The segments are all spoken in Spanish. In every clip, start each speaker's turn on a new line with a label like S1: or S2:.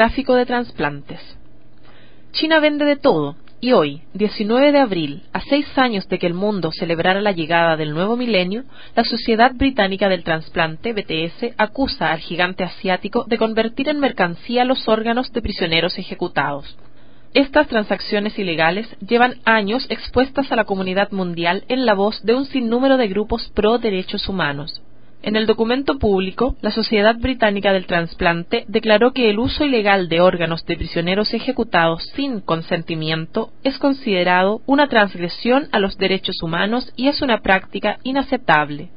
S1: tráfico de trasplantes. China vende de todo, y hoy, 19 de abril, a seis años de que el mundo celebrara la llegada del nuevo milenio, la Sociedad Británica del Transplante, BTS, acusa al gigante asiático de convertir en mercancía los órganos de prisioneros ejecutados. Estas transacciones ilegales llevan años expuestas a la comunidad mundial en la voz de un sinnúmero de grupos pro derechos humanos. En el documento público, la Sociedad Británica del Transplante declaró que el uso ilegal de órganos de prisioneros ejecutados sin consentimiento es considerado una transgresión a los derechos humanos y es una práctica inaceptable.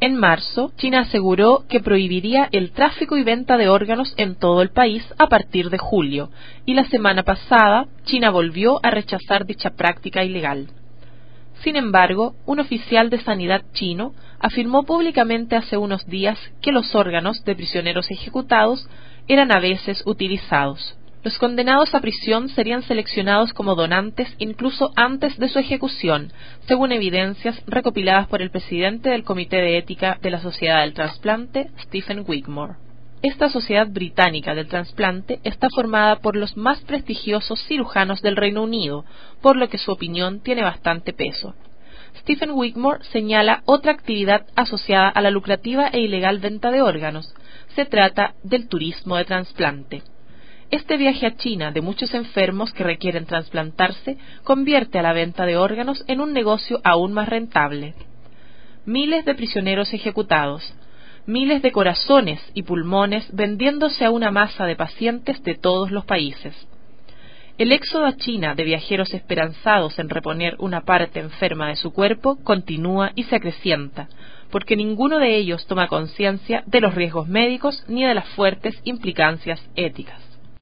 S1: En marzo, China aseguró que prohibiría el tráfico y venta de órganos en todo el país a partir de julio, y la semana pasada China volvió a rechazar dicha práctica ilegal. Sin embargo, un oficial de sanidad chino afirmó públicamente hace unos días que los órganos de prisioneros ejecutados eran a veces utilizados. Los condenados a prisión serían seleccionados como donantes incluso antes de su ejecución, según evidencias recopiladas por el presidente del Comité de Ética de la Sociedad del Trasplante, Stephen Wigmore. Esta sociedad británica del trasplante está formada por los más prestigiosos cirujanos del Reino Unido, por lo que su opinión tiene bastante peso. Stephen Wigmore señala otra actividad asociada a la lucrativa e ilegal venta de órganos. Se trata del turismo de trasplante. Este viaje a China de muchos enfermos que requieren trasplantarse convierte a la venta de órganos en un negocio aún más rentable. Miles de prisioneros ejecutados, miles de corazones y pulmones vendiéndose a una masa de pacientes de todos los países. El éxodo a China de viajeros esperanzados en reponer una parte enferma de su cuerpo continúa y se acrecienta, porque ninguno de ellos toma conciencia de los riesgos médicos ni de las fuertes implicancias éticas.